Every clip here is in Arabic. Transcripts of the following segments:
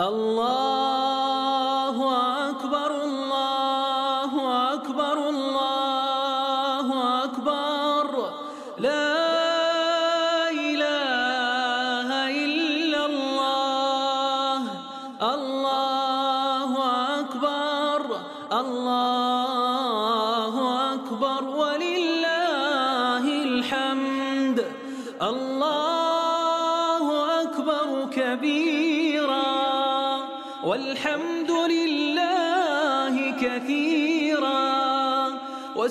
الله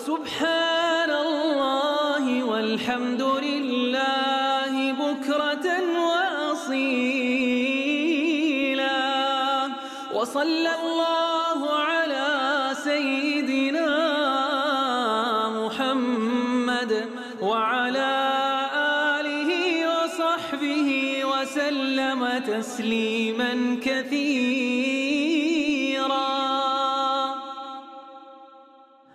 وسبحان الله والحمد لله بكرة وأصيلا. وصلى الله على سيدنا محمد وعلى آله وصحبه وسلم تسليما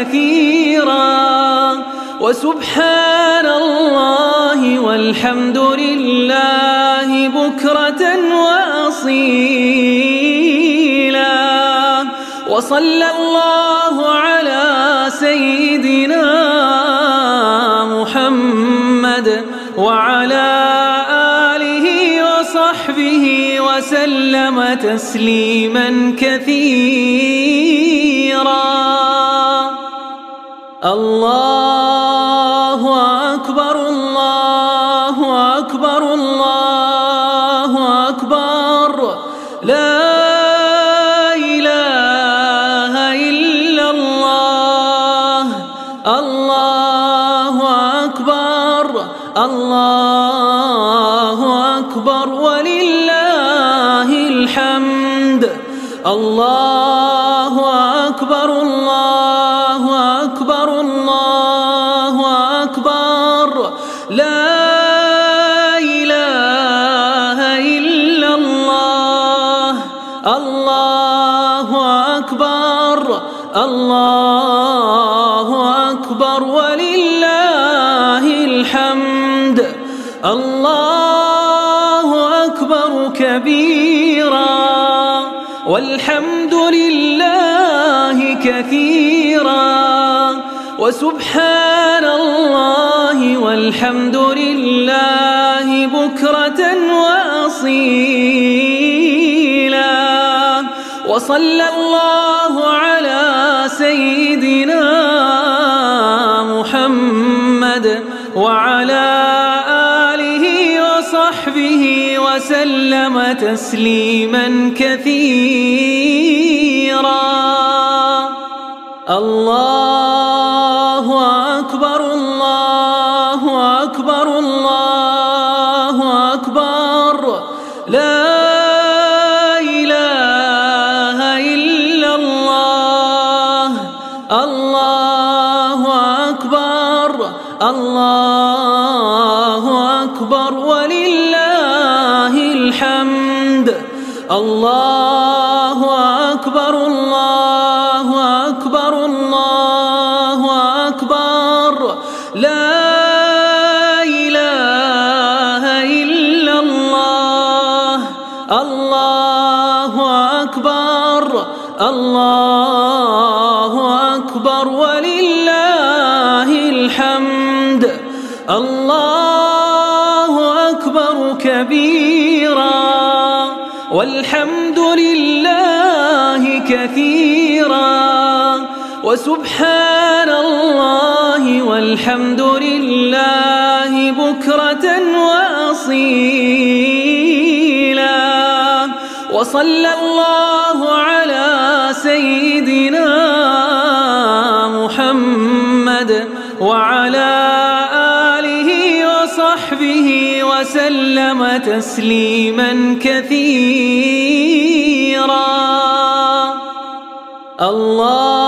كثيرا. وسبحان الله والحمد لله بكرة وأصيلا. وصلى الله على سيدنا محمد وعلى آله وصحبه وسلم تسليما كثيرا. الله وسبحان الله والحمد لله بكرة وأصيلا. وصلى الله على سيدنا محمد وعلى آله وصحبه وسلم تسليما كثيرا. الله أكبر الله. كثيرا. وسبحان الله والحمد لله بكرة وأصيلا. وصلى الله على سيدنا محمد وعلى آله وصحبه وسلم تسليما كثيرا. الله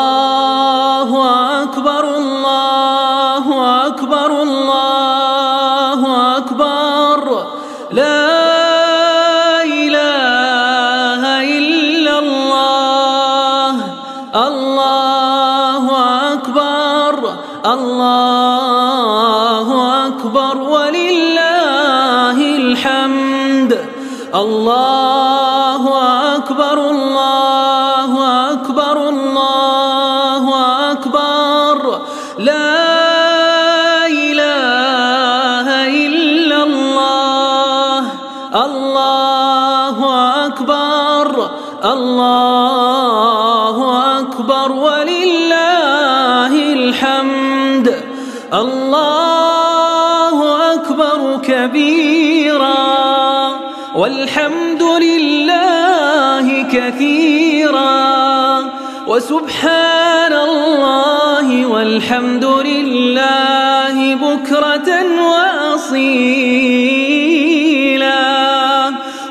وسبحان الله والحمد لله بكرة وأصيلا.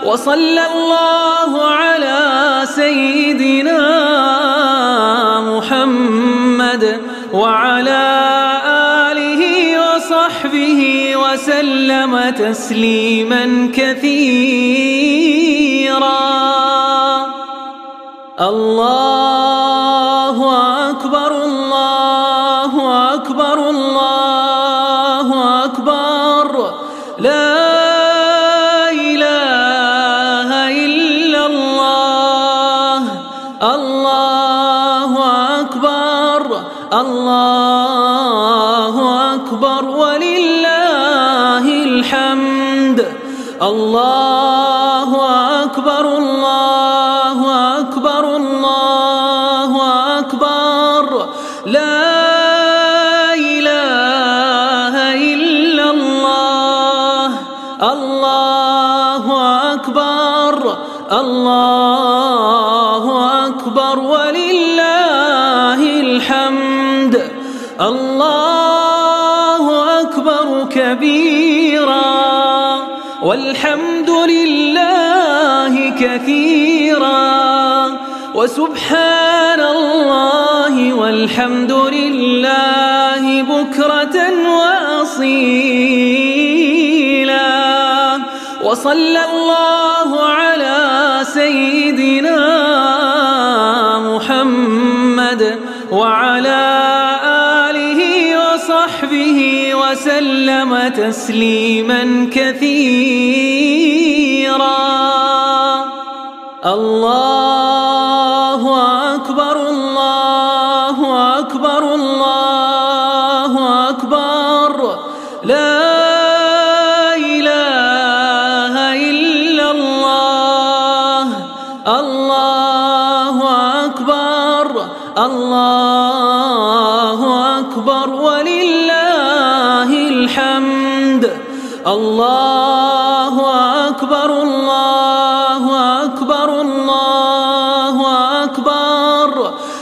وصلى الله على سيدنا محمد وعلى آله وصحبه وسلم تسليما كثيرا. وسبحان الله والحمد لله بكرة وأصيلا. وصلى الله على سيدنا محمد وعلى آله وصحبه وسلم تسليما كثيرا. الله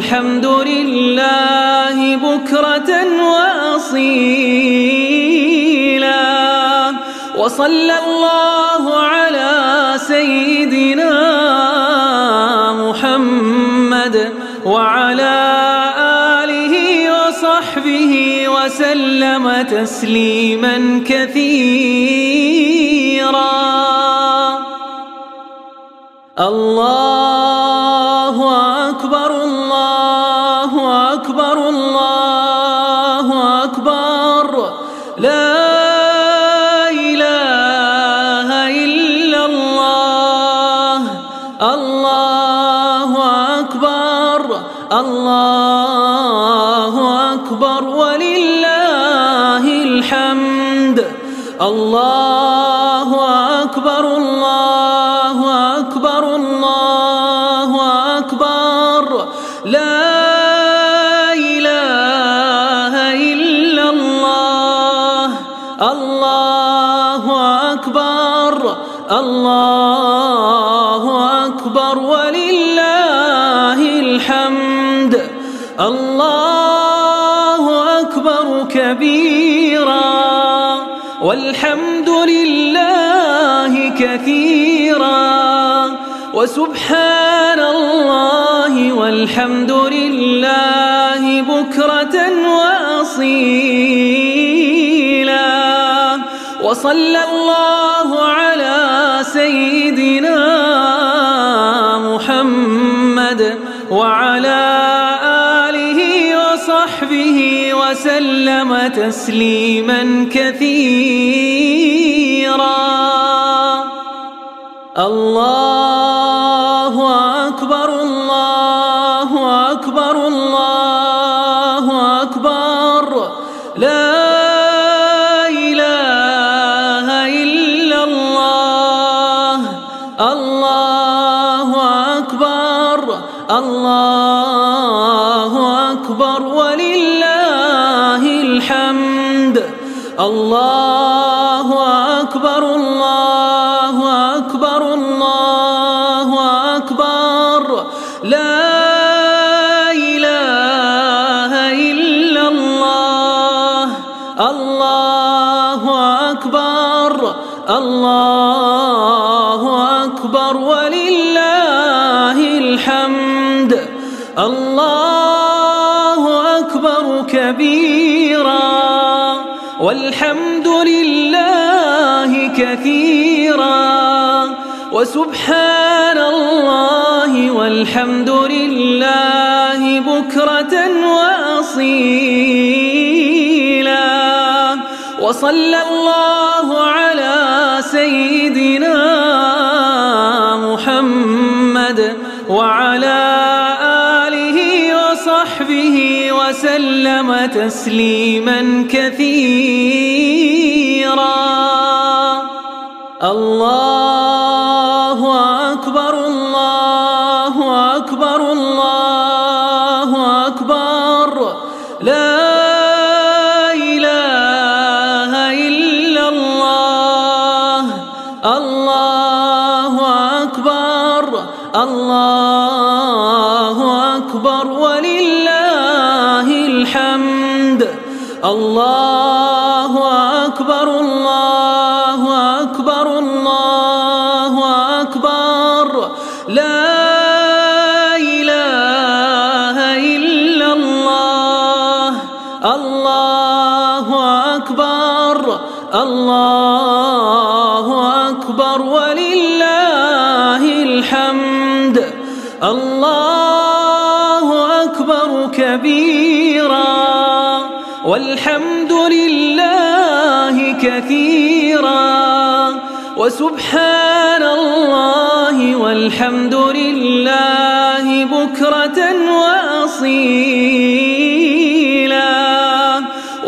والحمد لله بكرة وأصيلا. وصلى الله على سيدنا محمد وعلى آله وصحبه وسلم تسليما كثيرا. الله الله وسبحان الله والحمد لله بكرة وأصيلا. وصلى الله على سيدنا محمد وعلى آله وصحبه وسلم تسليما كثيرا. الله وسبحان الله والحمد لله بكرة وأصيلا. وصلى الله على سيدنا محمد وعلى آله وصحبه وسلم تسليما كثيرا. الله الله أكبر الله أكبر ولله الحمد. الله أكبر كبيرا والحمد لله كثيرا. وسبحان الله والحمد لله بكرة وأصيلا.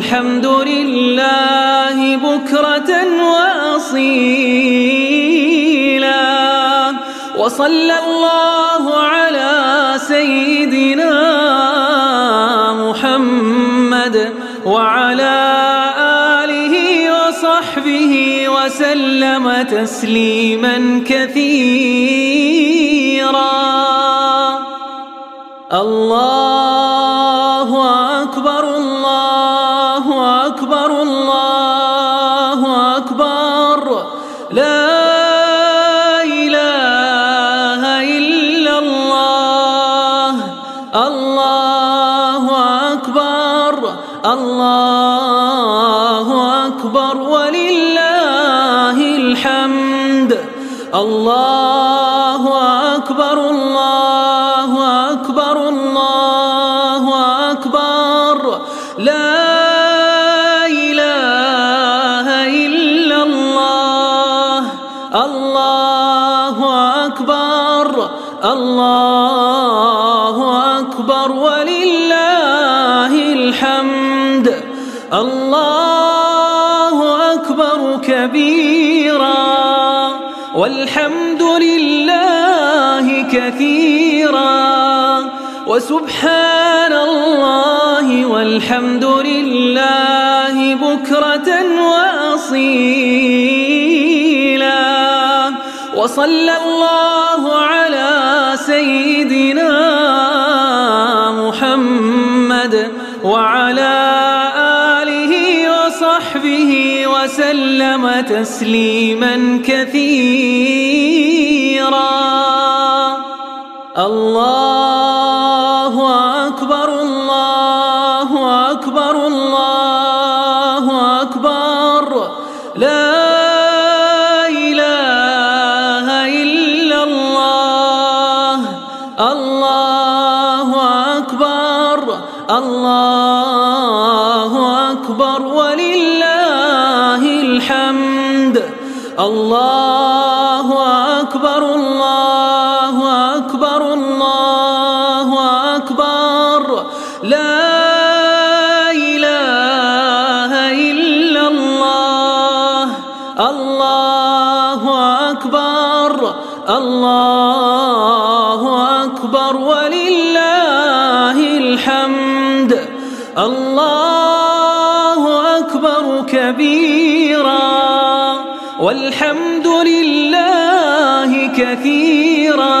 والحمد لله بكرة وأصيلا. وصلى الله على سيدنا محمد وعلى آله وصحبه وسلم تسليما كثيرا. الله وسبحان الله والحمد لله بكرة وأصيلا. وصلى الله على سيدنا محمد وعلى آله وصحبه وسلم تسليما كثيرا. الله الله أكبر الله أكبر ولله الحمد. الله أكبر كبيرا والحمد لله كثيرا.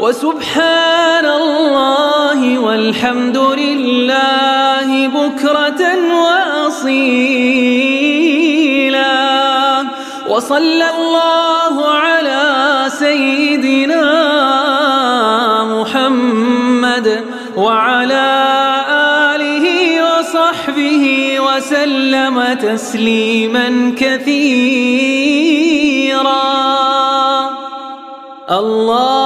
وسبحان الله والحمد لله بكرة وأصيلا. وصلى الله على سيدنا محمد وعلى آله وصحبه وسلم تسليما كثيرا. الله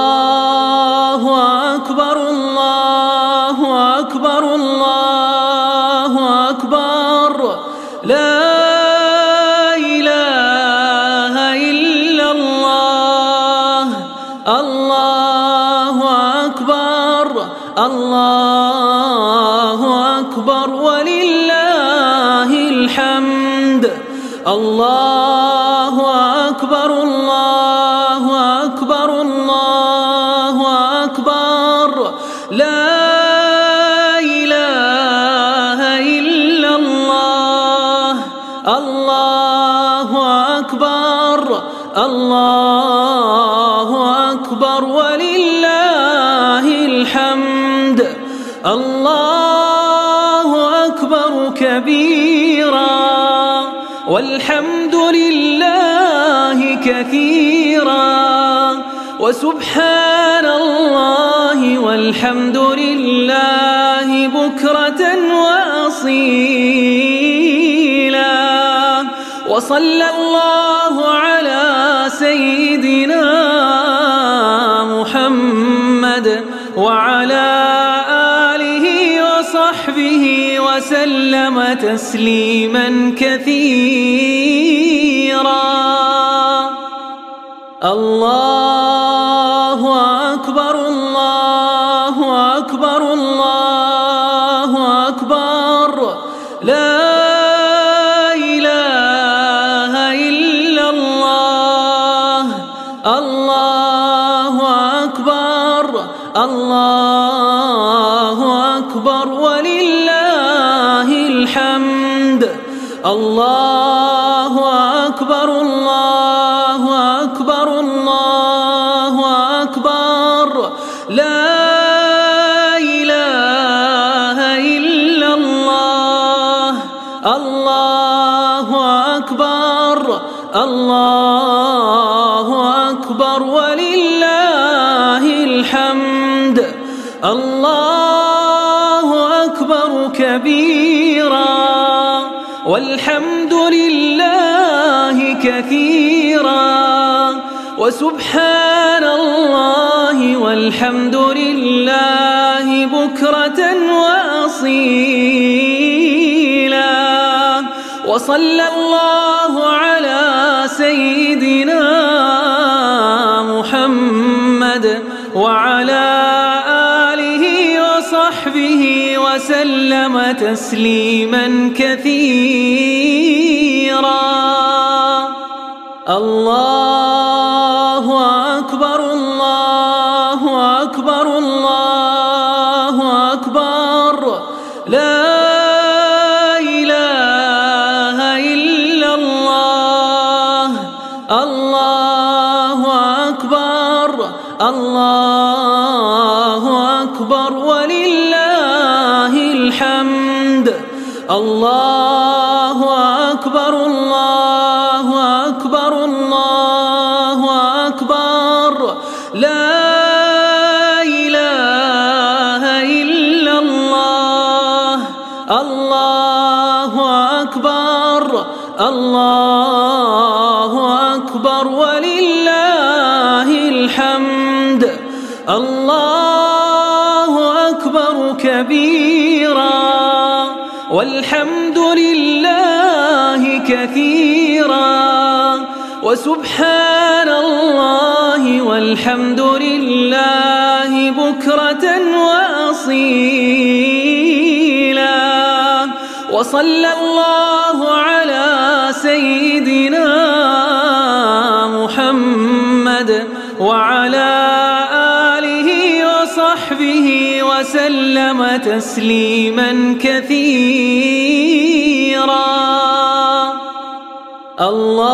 سبحان الله والحمد لله بكرة وأصيلا. وصلى الله على سيدنا محمد وعلى آله وصحبه وسلم تسليما كثيرا. الله كثيرا. وسبحان الله والحمد لله بكرة وأصيلا. وصلى الله على سيدنا محمد وعلى آله وصحبه وسلم تسليما كثيرا. الله أكبر كبيرا والحمد لله كثيرا وسبحان الله والحمد لله بكرة وأصيلا وصلى الله تسليما كثيرا. الله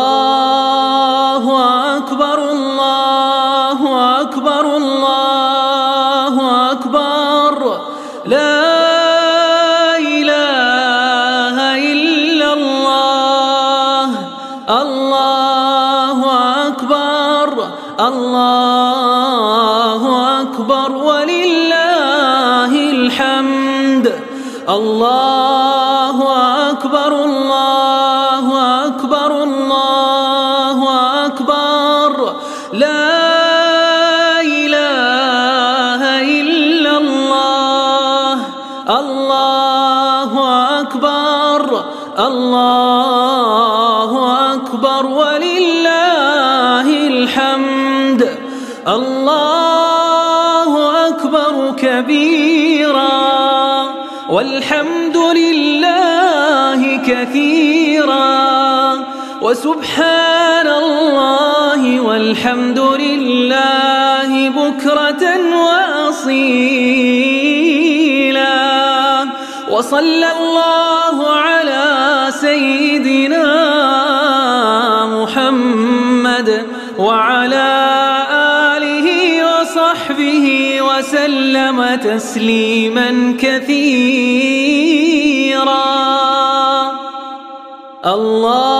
سبحان الله والحمد لله بكرة وأصيلا. وصلى الله على سيدنا محمد وعلى آله وصحبه وسلم تسليما كثيرا. الله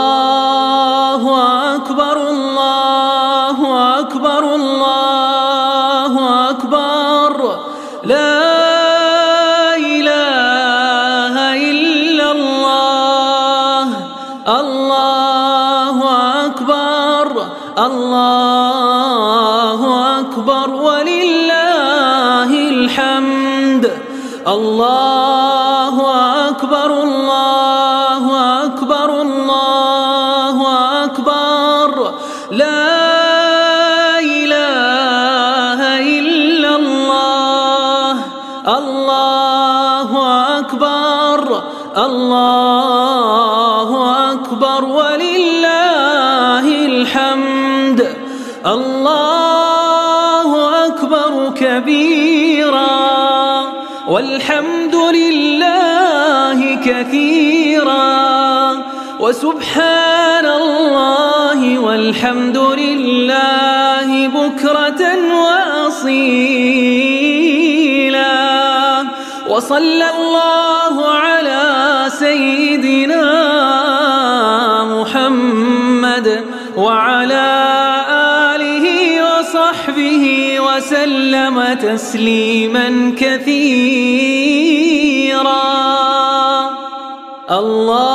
والحمد لله بكرة وأصيلا. وصلى الله على سيدنا محمد وعلى وصحبه وسلم تسليما كثيرا. الله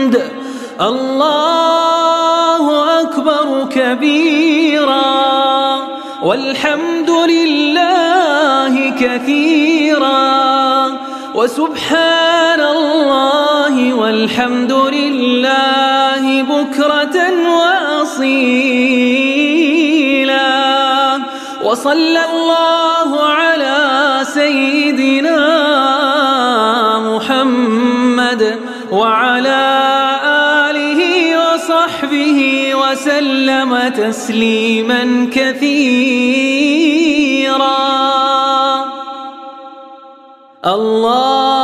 الحمد. الله أكبر كبيراً. والحمد لله كثيرا. وسبحان الله والحمد لله بكرة وأصيلا. وصلى الله على سيدنا محمد وعلى وسلم تسليما كثيرا. الله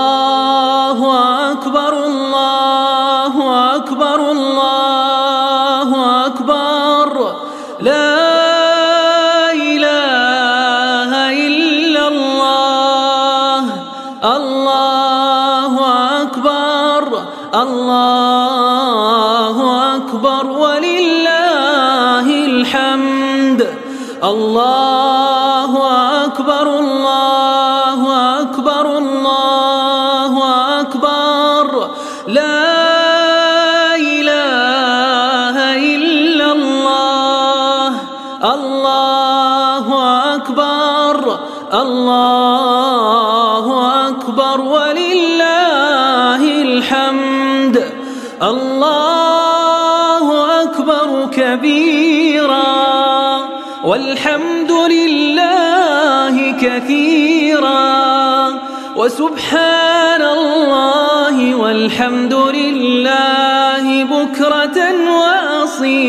كثيرا. وسبحان الله والحمد لله بكرة وأصيلا.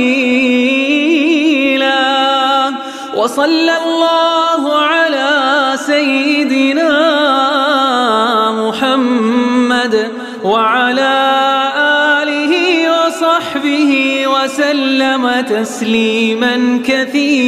وصلى الله على سيدنا محمد وعلى وصحبه وسلم تسليما كثيرا.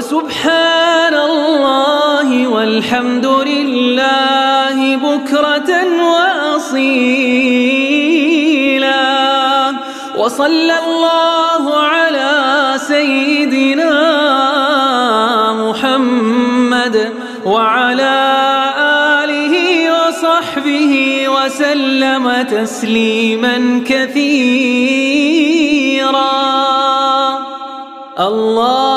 وسبحان الله والحمد لله بكرة وأصيلا. وصلى الله على سيدنا محمد وعلى آله وصحبه وسلم تسليما كثيرا. الله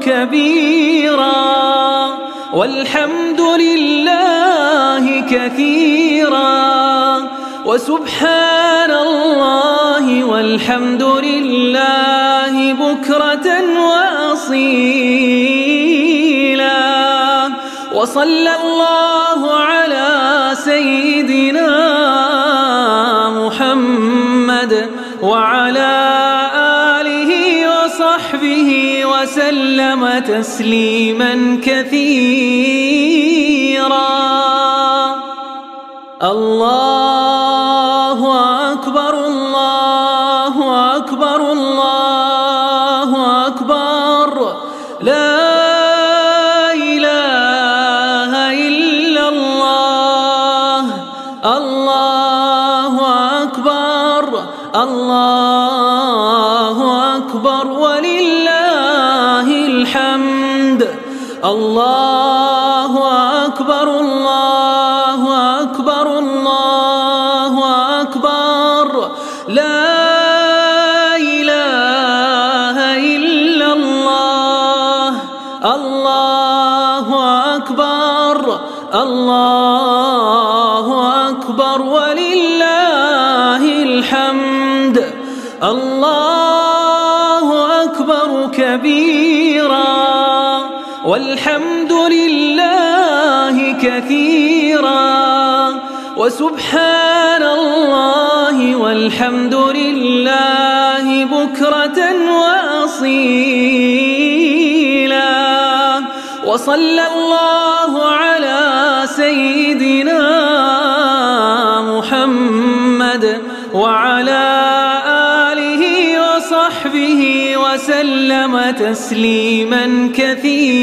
كبيرا والحمد لله كثيرا وسبحان الله والحمد لله بكرة وأصيلا وصلى الله على سيدنا محمد وعلى وسلم تسليما كثيرا. الله كثيرا. وسبحان الله والحمد لله بكرة وأصيلا. وصلى الله على سيدنا محمد وعلى آله وصحبه وسلم تسليما كثيرا.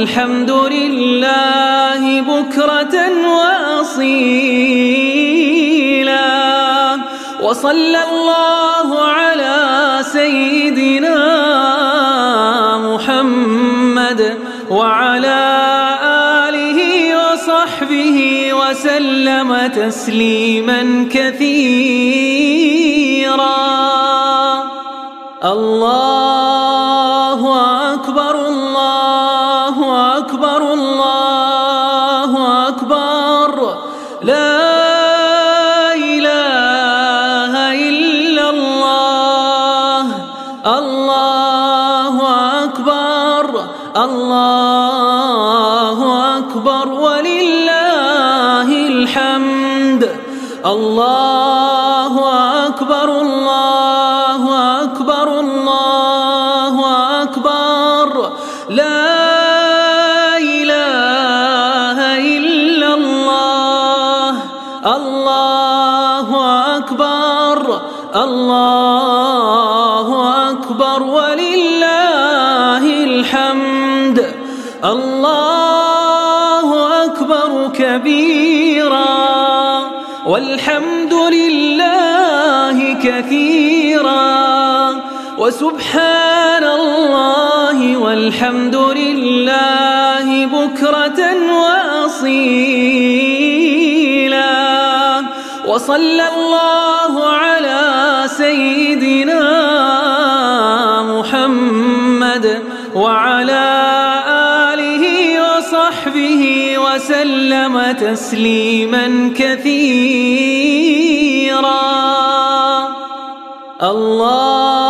والحمد لله بكرة وأصيلا. وصلى الله على سيدنا محمد وعلى آله وصحبه وسلم تسليما كثيرا. الله كثيرا. وسبحان الله والحمد لله بكرة وأصيلا. وصلى الله على سيدنا محمد وعلى وصحبه وسلم تسليما كثيرا. الله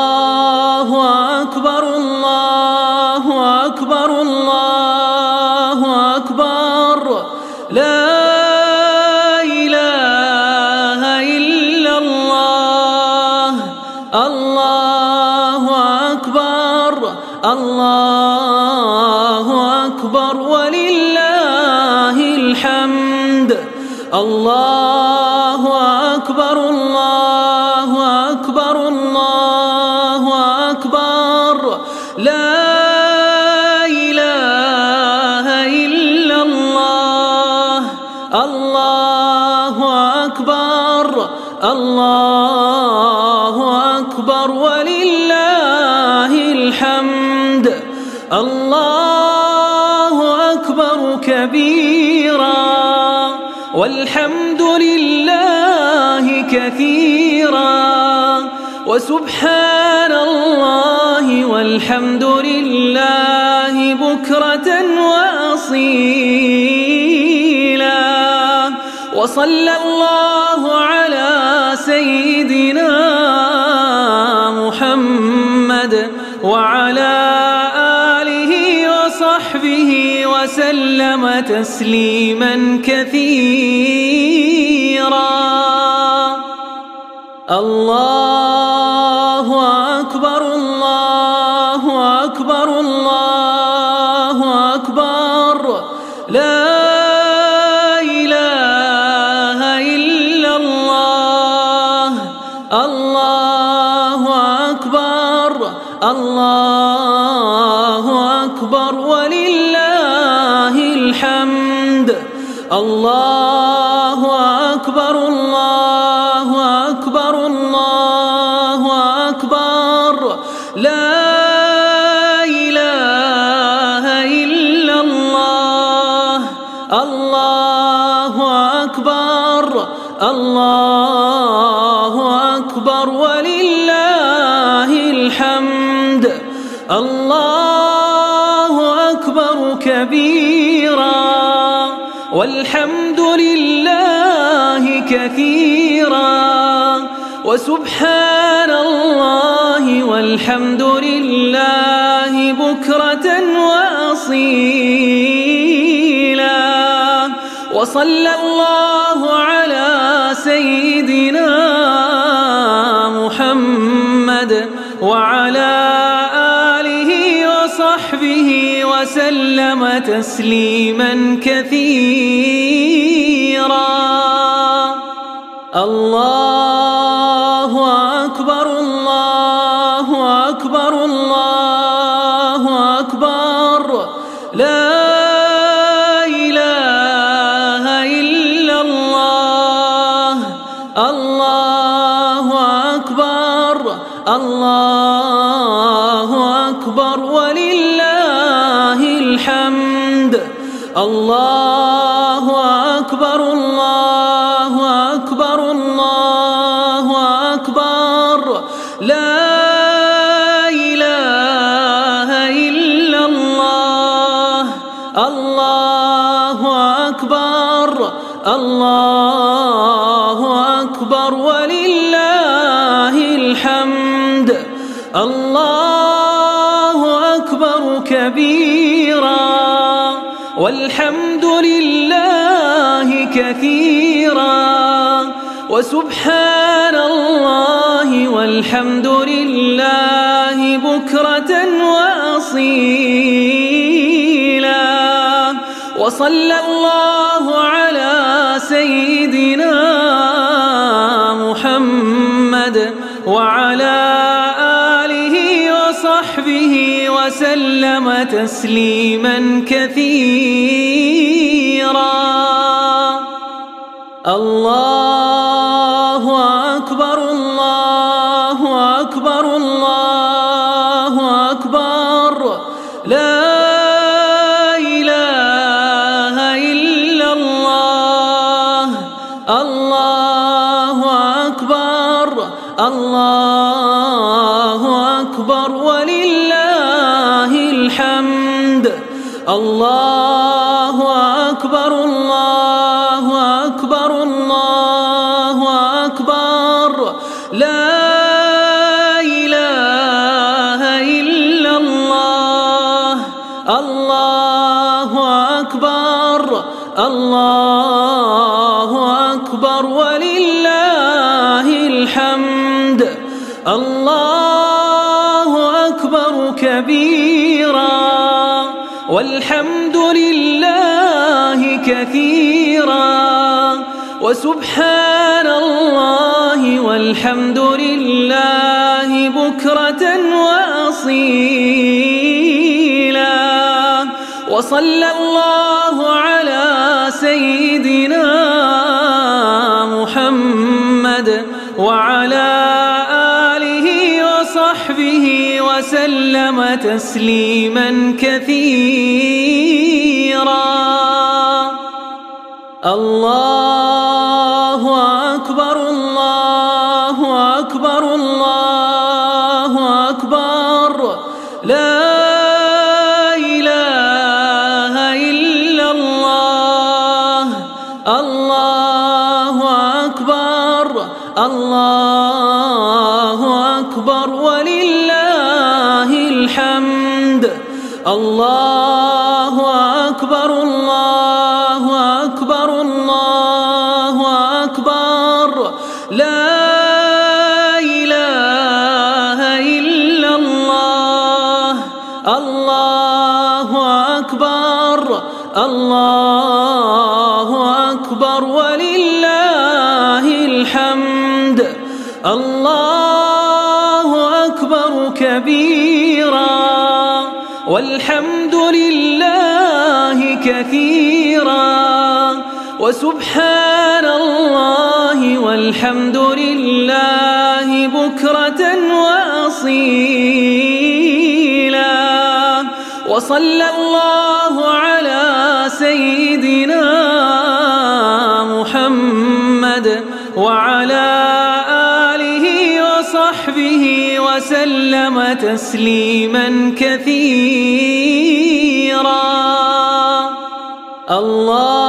والحمد لله بكرة وأصيلا. وصلى الله على سيدنا محمد وعلى وصحبه وسلم تسليما كثيرا. الله الله أكبر الله أكبر ولله الحمد الله أكبر الله وسبحان الله والحمد لله بكرة وأصيلا. وصلى الله على سيدنا محمد وعلى وصحبه وسلم تسليما كثيرا. الله والحمد لله بكرة وأصيلا. وصلى الله على سيدنا محمد وعلى آله وصحبه وسلم تسليما كثيرا. الله وسبحان الله والحمد لله بكرة وأصيلا. وصلى الله على سيدنا محمد وعلى آله وصحبه وسلم تسليما كثيرا. الله الله أكبر ولله الحمد. الله أكبر الله الله أكبر كبيرا والحمد لله كثيرا وسبحان الله والحمد لله بكرة وأصيلا وصلى الله على سيدنا محمد وعلى وسلم تسليما كثيرا. الله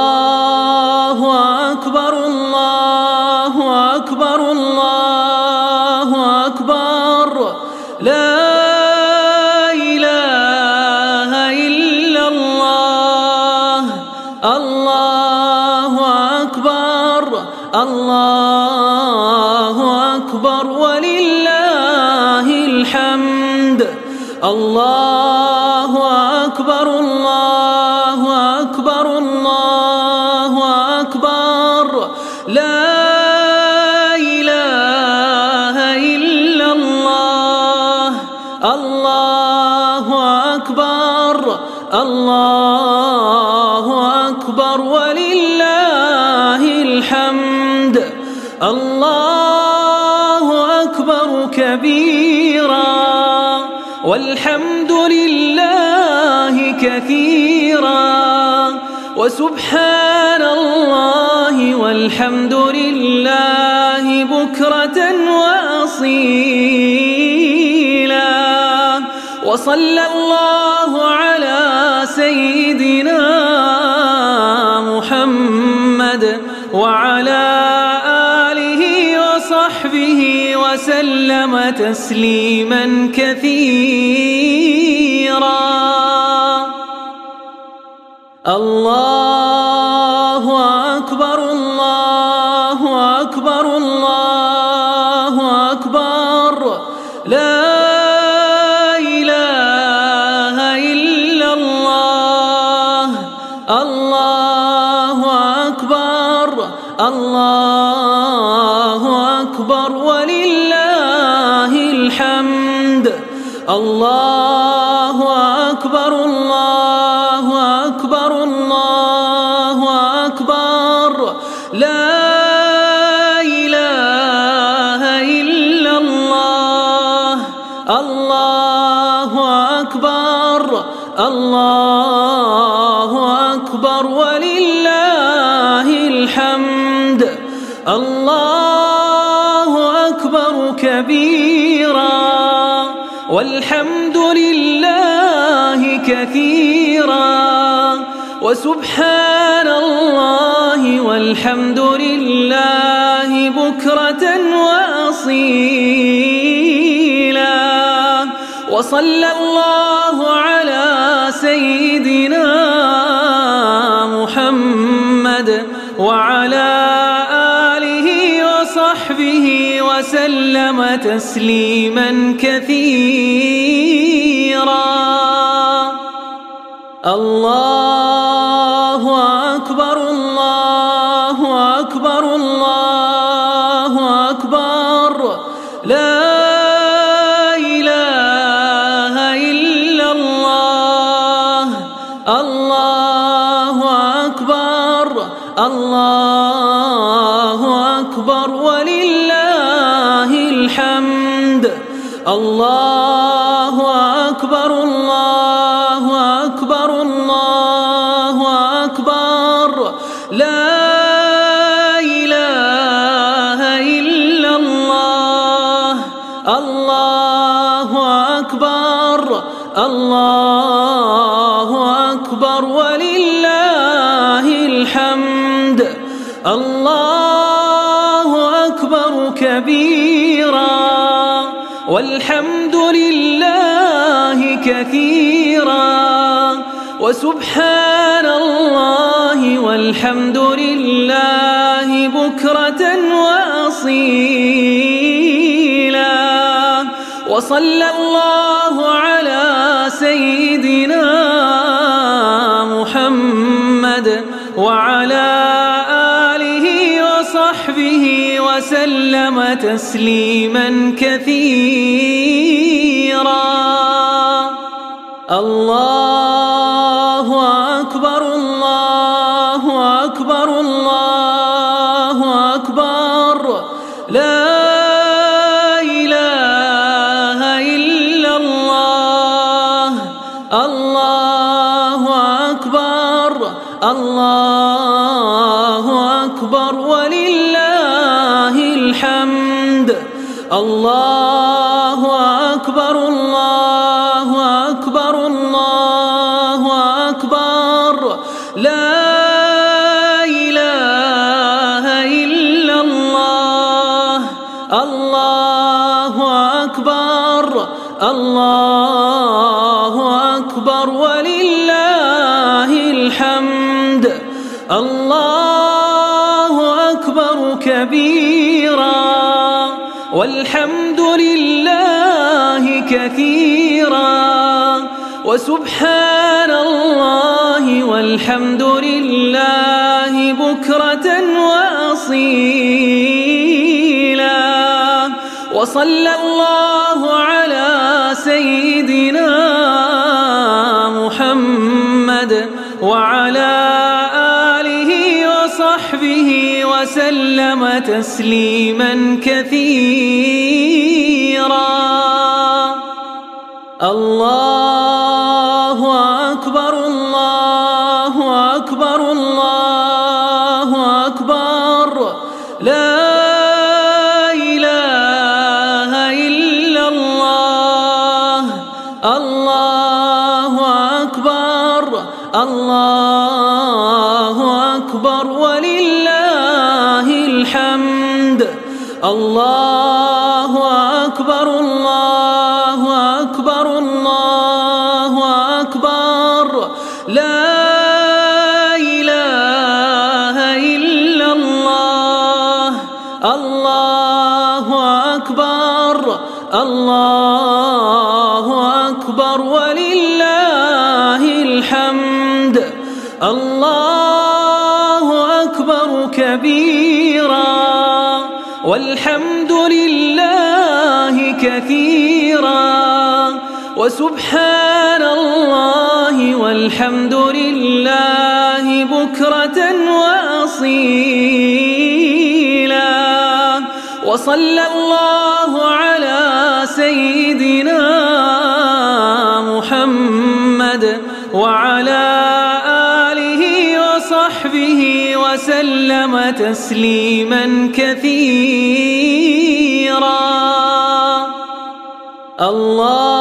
كثيرا. وسبحان الله والحمد لله بكرة وأصيلا. وصلى الله على سيدنا محمد وعلى آله وصحبه وسلم تسليما كثيرا. الله الله أكبر كبيراً والحمد لله كثيرا وسبحان الله والحمد لله بكرة وأصيلا وصلى الله على سيدنا محمد وعلى وصحبه وسلم تسليما كثيرا. الله الله أكبر وسبحان الله والحمد لله بكرة وأصيلا. وصلى الله على سيدنا محمد وعلى وصحبه وسلم تسليما كثيرا. الله وسبحان الله والحمد لله بكرة وأصيلا. وصلى الله على سيدنا محمد وعلى وصحبه وسلم تسليما كثيرا. الله وسبحان الله والحمد لله بكرة وأصيلا. وصلى الله على سيدنا محمد وعلى آله وصحبه وسلم تسليما كثيرا. الله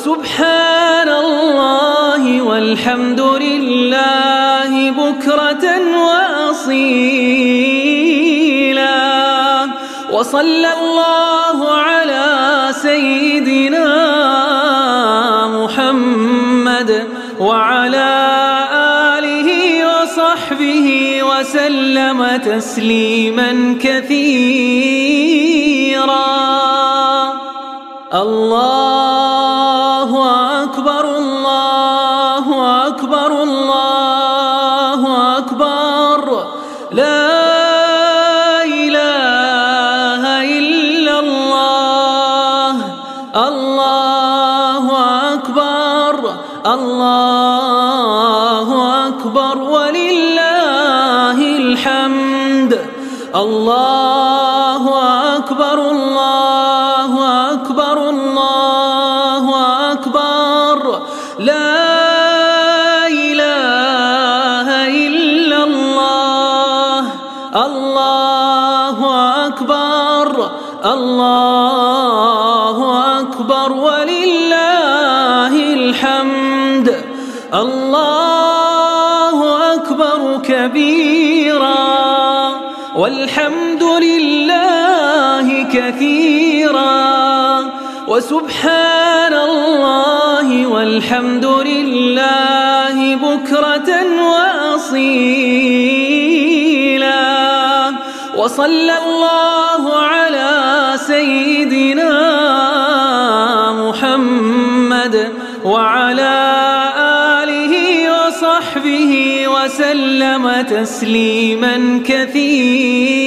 وسبحان الله والحمد لله بكرة وأصيلا. وصلى الله على سيدنا محمد وعلى آله وصحبه وسلم تسليما كثيرا. الله وسبحان الله والحمد لله بكرة وأصيلا. وصلى الله على سيدنا محمد وعلى آله وصحبه وسلم تسليما كثيرا.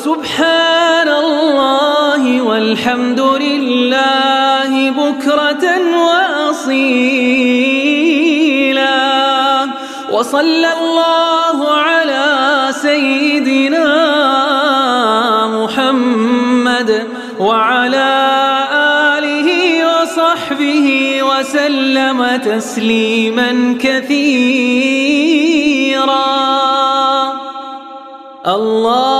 وسبحان الله والحمد لله بكرة وأصيلا. وصلى الله على سيدنا محمد وعلى آله وصحبه وسلم تسليما كثيرا. الله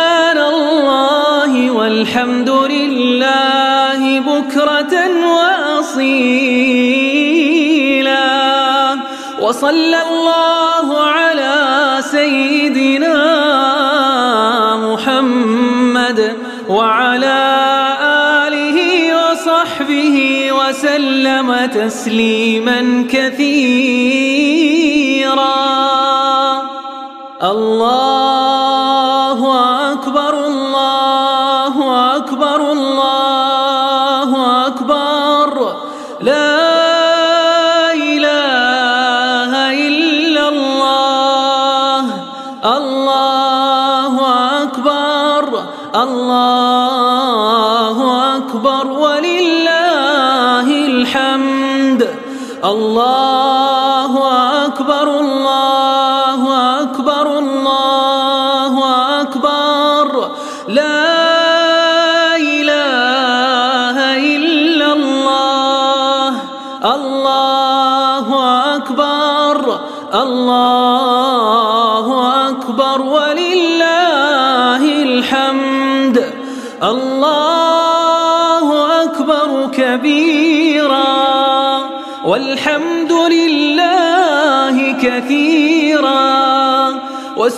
والحمد لله بكرة وأصيلا. وصلى الله على سيدنا محمد وعلى آله وصحبه وسلم تسليما كثيرا. الله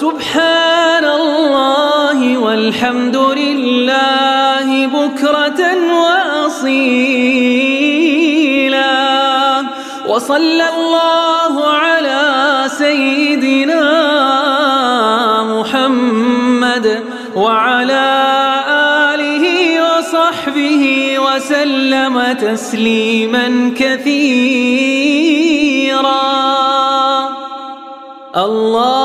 وسبحان الله والحمد لله بكرة وأصيلا. وصلى الله على سيدنا محمد وعلى آله وصحبه وسلم تسليما كثيرا. الله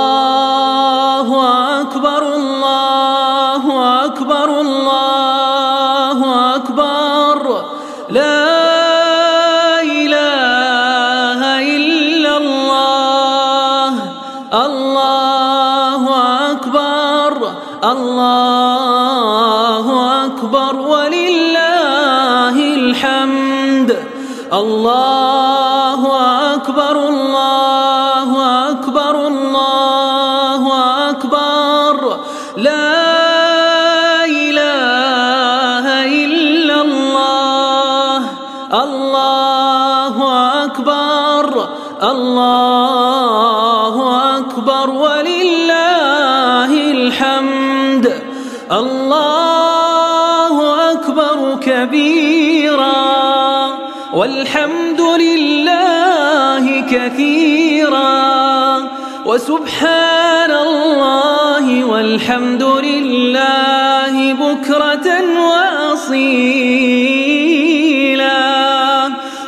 والحمد لله بكرة وأصيلا.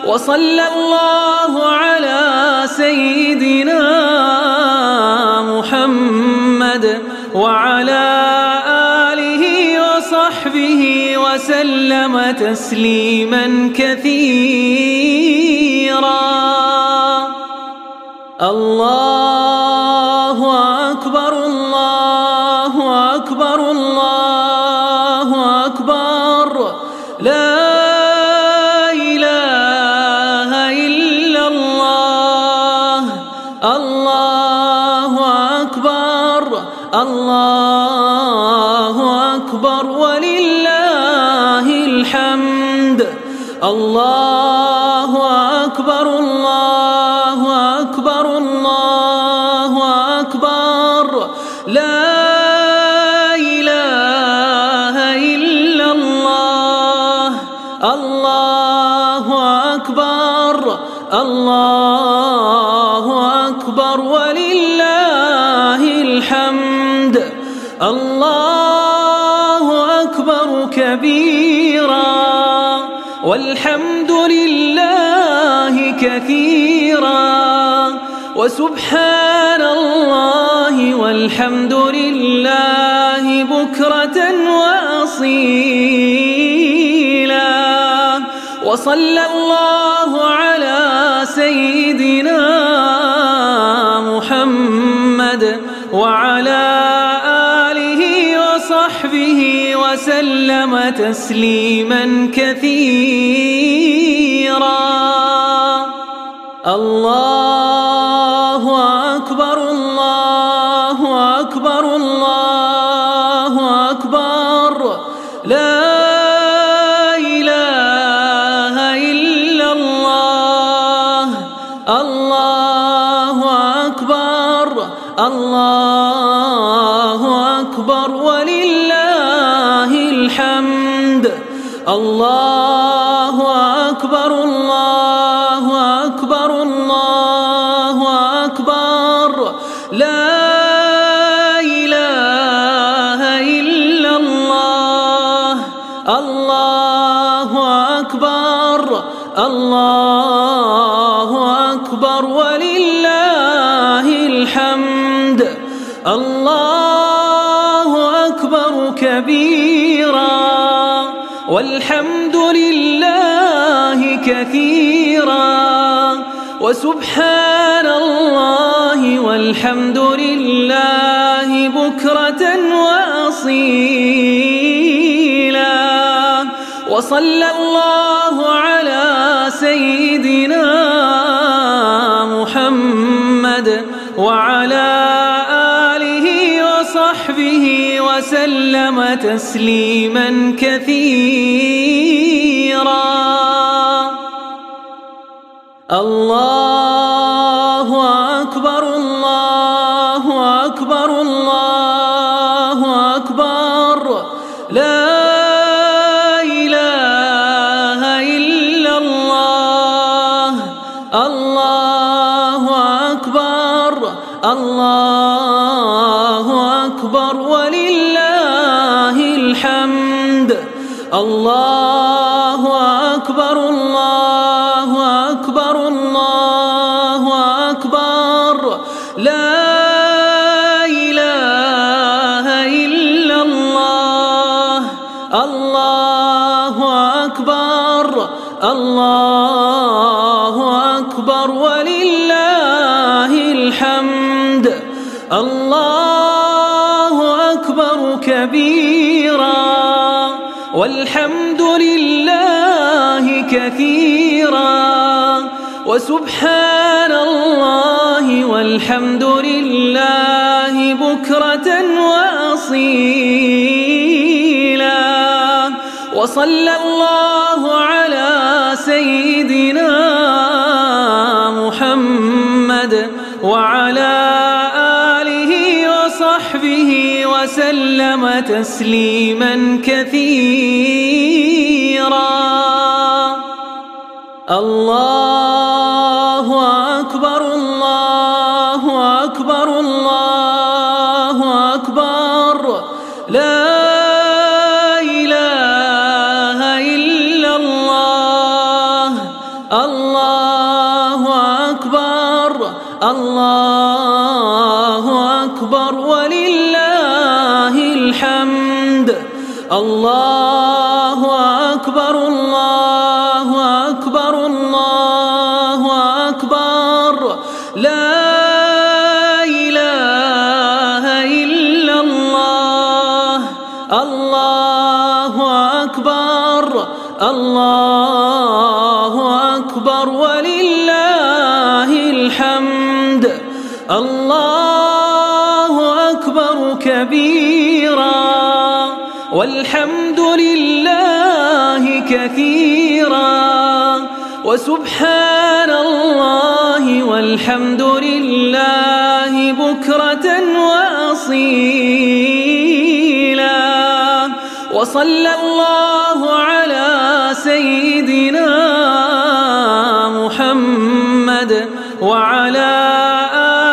وصلى الله على سيدنا محمد وعلى آله وصحبه وسلم تسليما كثيرا. الله الله أكبر الله أكبر ولله الحمد. الله أكبر كبيراً والحمد لله كثيرا. وسبحان الله والحمد لله بكرة وأصيلا. وصلى الله على سيدنا محمد وعلى وصحبه وسلم تسليما كثيرا. الله والحمد لله بكرة وأصيلا. وصلى الله على سيدنا محمد وعلى وصحبه وسلم تسليما كثيرا. الله كثيرا. وسبحان الله والحمد لله بكرة وأصيلا. وصلى الله على سيدنا محمد وعلى وصحبه وسلم تسليما كثيرا. الله الله أكبر الله أكبر ولله الحمد الله أكبر كبيرا والحمد لله كثيرا وسبحان الله والحمد لله بكرة وأصيلا وصلى الله على سيدنا محمد وعلى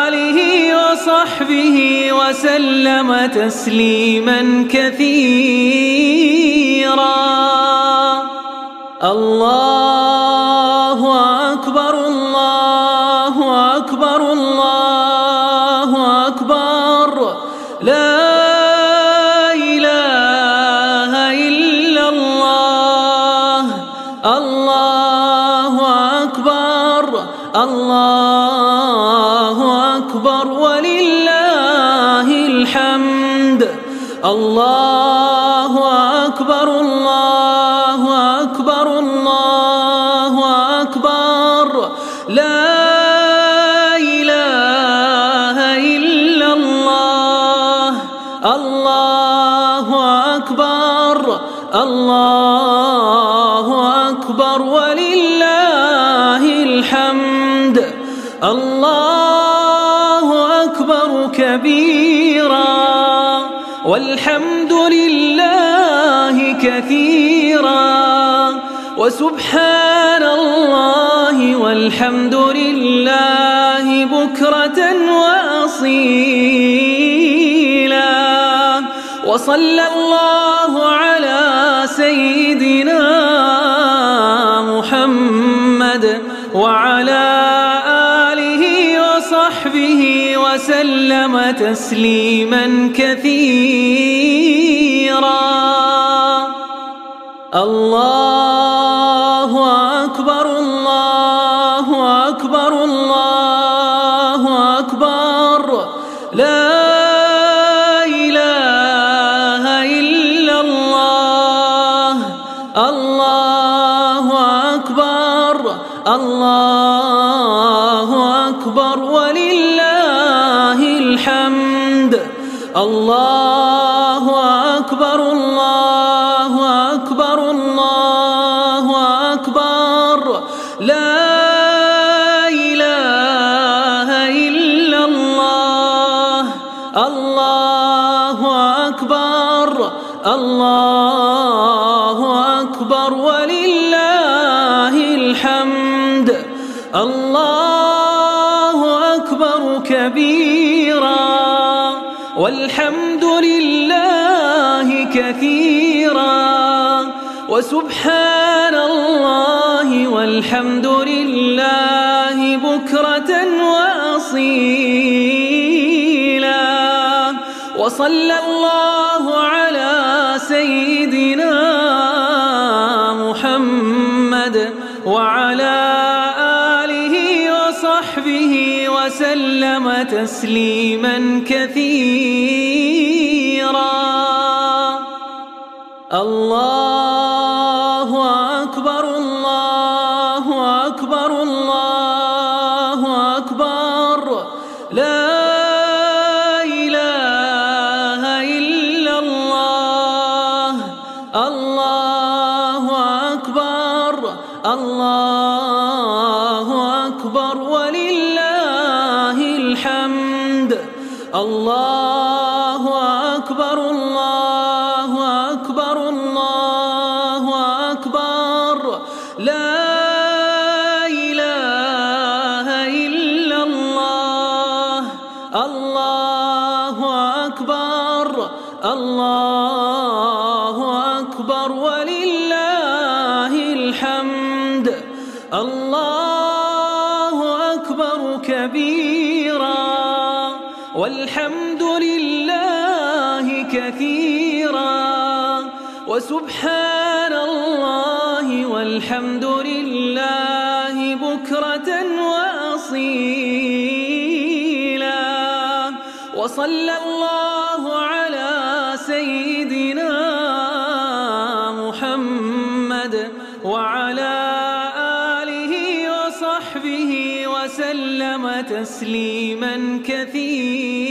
آله وصحبه وسلم تسليما كثيرا. الله وسبحان الله والحمد لله بكرة وأصيلا. وصلى الله على سيدنا محمد وعلى آله وصحبه وسلم تسليما كثيرا. الله والحمد لله بكرة وأصيلا. وصلى الله على سيدنا محمد وعلى آله وصحبه وسلم تسليما كثيرا. الله أكبر ولله الحمد. الله أكبر كبيرا. والحمد لله كثيرا. وسبحان الله والحمد لله بكرة وأصيلا. وصلى الله تسليما كثيرا.